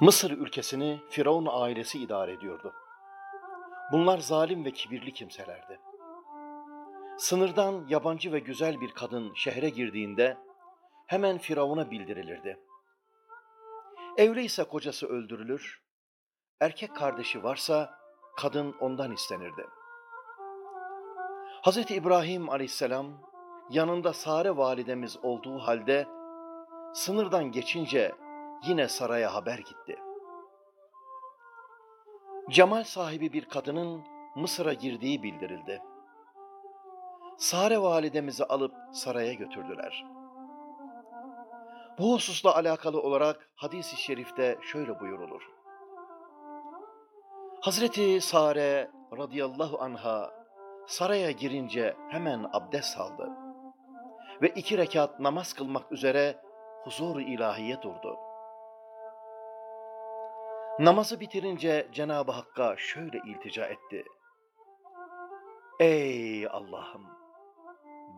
Mısır ülkesini Firavun ailesi idare ediyordu. Bunlar zalim ve kibirli kimselerdi. Sınırdan yabancı ve güzel bir kadın şehre girdiğinde hemen Firavun'a bildirilirdi. Evli ise kocası öldürülür, erkek kardeşi varsa kadın ondan istenirdi. Hz. İbrahim aleyhisselam yanında Sare validemiz olduğu halde sınırdan geçince yine saraya haber gitti. Cemal sahibi bir kadının Mısır'a girdiği bildirildi. Sare validemizi alıp saraya götürdüler. Bu hususla alakalı olarak hadis-i şerifte şöyle buyurulur. Hazreti Sare radıyallahu anha saraya girince hemen abdest aldı ve iki rekat namaz kılmak üzere huzur ilahiye durdu. Namazı bitirince Cenab-ı Hakk'a şöyle iltica etti. Ey Allah'ım!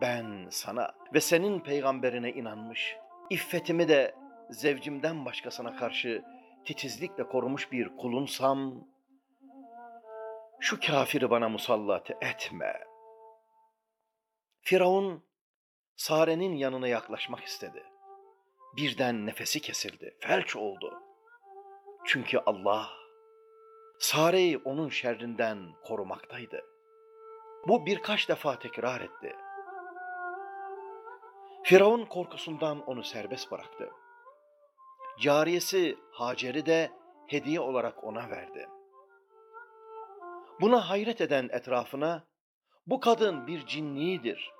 Ben sana ve senin peygamberine inanmış, iffetimi de zevcimden başkasına karşı titizlikle korumuş bir kulunsam, şu kafiri bana musallat etme. Firavun, Sare'nin yanına yaklaşmak istedi. Birden nefesi kesildi, felç oldu. Çünkü Allah, Sare'yi onun şerrinden korumaktaydı. Bu birkaç defa tekrar etti. Firavun korkusundan onu serbest bıraktı. Cariyesi Hacer'i de hediye olarak ona verdi. Buna hayret eden etrafına, bu kadın bir cinnidir.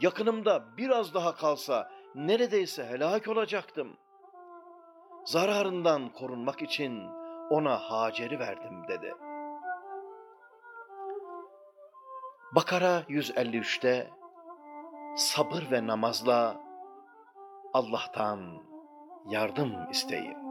Yakınımda biraz daha kalsa neredeyse helak olacaktım. Zararından korunmak için ona Hacer'i verdim dedi. Bakara 153'te sabır ve namazla Allah'tan yardım isteyin.